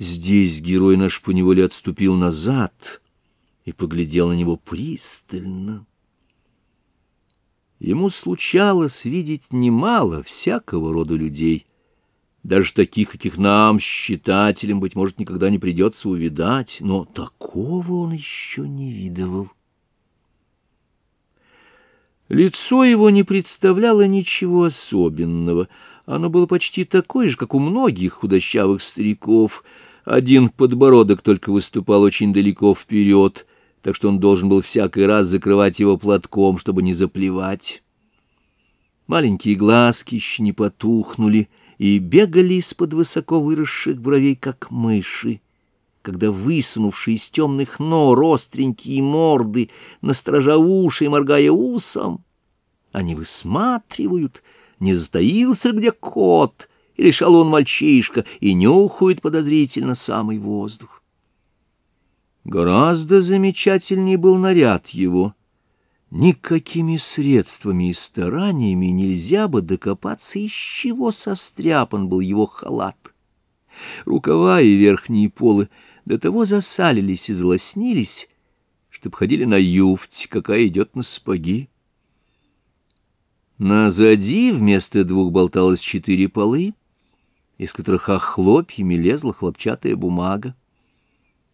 Здесь герой наш поневоле отступил назад и поглядел на него пристально. Ему случалось видеть немало всякого рода людей, даже таких, каких нам, считателям, быть может, никогда не придется увидать, но такого он еще не видывал. Лицо его не представляло ничего особенного. Оно было почти такое же, как у многих худощавых стариков. Один подбородок только выступал очень далеко вперед, так что он должен был всякий раз закрывать его платком, чтобы не заплевать. Маленькие глазки еще не потухнули и бегали из-под высоко выросших бровей, как мыши когда высунувшие из темных нор остренькие морды, насторожа уши и моргая усом, они высматривают, не затаился где кот или шалун-мальчишка, и нюхают подозрительно самый воздух. Гораздо замечательнее был наряд его. Никакими средствами и стараниями нельзя бы докопаться, из чего состряпан был его халат. Рукава и верхние полы — до того засалились и злоснились, чтоб ходили на юфть, какая идет на сапоги. Назади вместо двух болталось четыре полы, из которых охлопьями лезла хлопчатая бумага.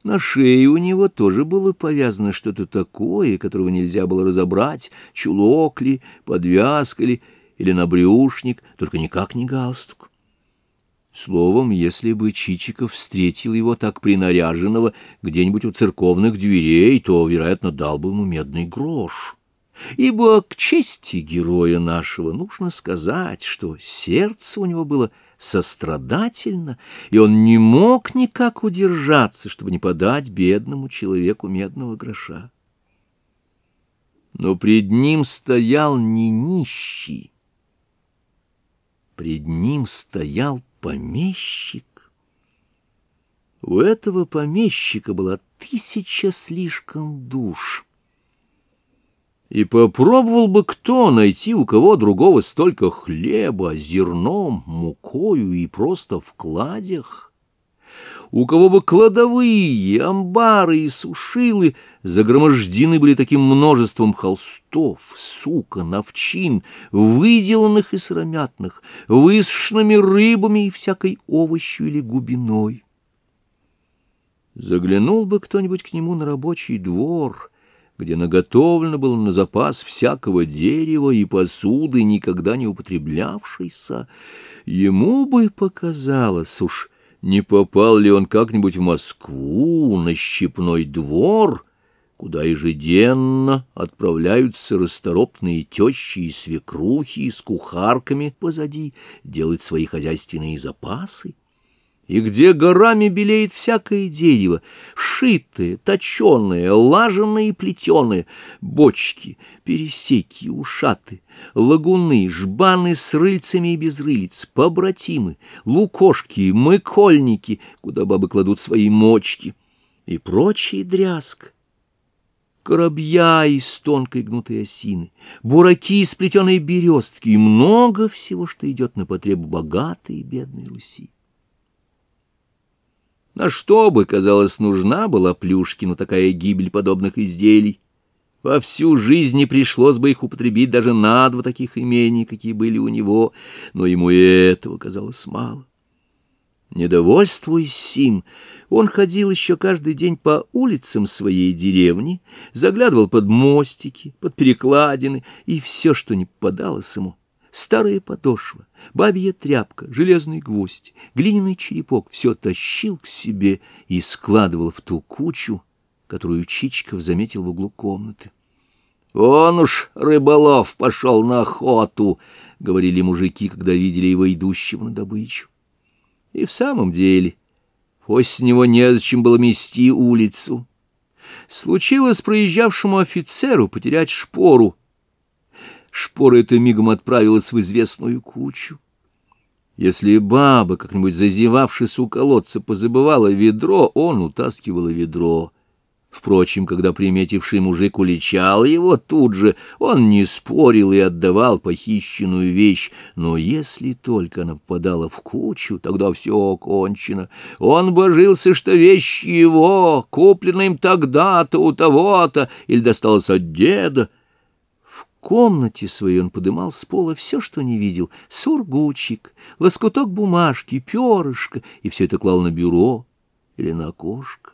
На шее у него тоже было повязано что-то такое, которого нельзя было разобрать, чулок ли, подвязка ли, или набрюшник, только никак не галстук. Словом, если бы Чичиков встретил его так принаряженного где-нибудь у церковных дверей, то, вероятно, дал бы ему медный грош. Ибо к чести героя нашего нужно сказать, что сердце у него было сострадательно, и он не мог никак удержаться, чтобы не подать бедному человеку медного гроша. Но пред ним стоял не нищий, пред ним стоял помещик. У этого помещика была тысяча слишком душ. И попробовал бы кто найти у кого другого столько хлеба, зерном, мукою и просто в кладях у кого бы кладовые, амбары и сушилы загромождены были таким множеством холстов, сукон, овчин, выделанных и сыромятных, высушенными рыбами и всякой овощью или губиной. Заглянул бы кто-нибудь к нему на рабочий двор — где наготовлено было на запас всякого дерева и посуды, никогда не употреблявшейся, ему бы показалось уж, не попал ли он как-нибудь в Москву, на щепной двор, куда ежеденно отправляются расторопные тещи и свекрухи с кухарками позади делать свои хозяйственные запасы и где горами белеет всякое дерево, шитое, точеное, лаженное и плетеное, бочки, пересеки, ушаты, лагуны, жбаны с рыльцами и без рылиц, побратимы, лукошки, мыкольники, куда бабы кладут свои мочки, и прочий дрязг. Коробья из тонкой гнутой осины, бураки из плетеной берестки и много всего, что идет на потребу богатой и бедной Руси. На что бы, казалось, нужна была Плюшкину такая гибель подобных изделий? Во всю жизнь не пришлось бы их употребить даже на два таких имений, какие были у него, но ему и этого казалось мало. Недовольствуясь сим, он ходил еще каждый день по улицам своей деревни, заглядывал под мостики, под перекладины и все, что не попадалось ему — Старая подошва, бабья тряпка, железный гвоздь, глиняный черепок — все тащил к себе и складывал в ту кучу, которую Чичиков заметил в углу комнаты. «Он уж, рыболов, пошел на охоту!» — говорили мужики, когда видели его идущего на добычу. И в самом деле, после него незачем было мести улицу. Случилось проезжавшему офицеру потерять шпору, шпора эта мигом отправилась в известную кучу. Если баба, как-нибудь зазевавшись у колодца, позабывала ведро, он утаскивал ведро. Впрочем, когда приметивший мужик уличал его тут же, он не спорил и отдавал похищенную вещь, но если только она попадала в кучу, тогда все кончено. Он божился, что вещь его, куплена им тогда-то у того-то, или досталась от деда. Комнате своей он подымал с пола все, что не видел — сургучик, лоскуток бумажки, перышко, и все это клал на бюро или на окошко.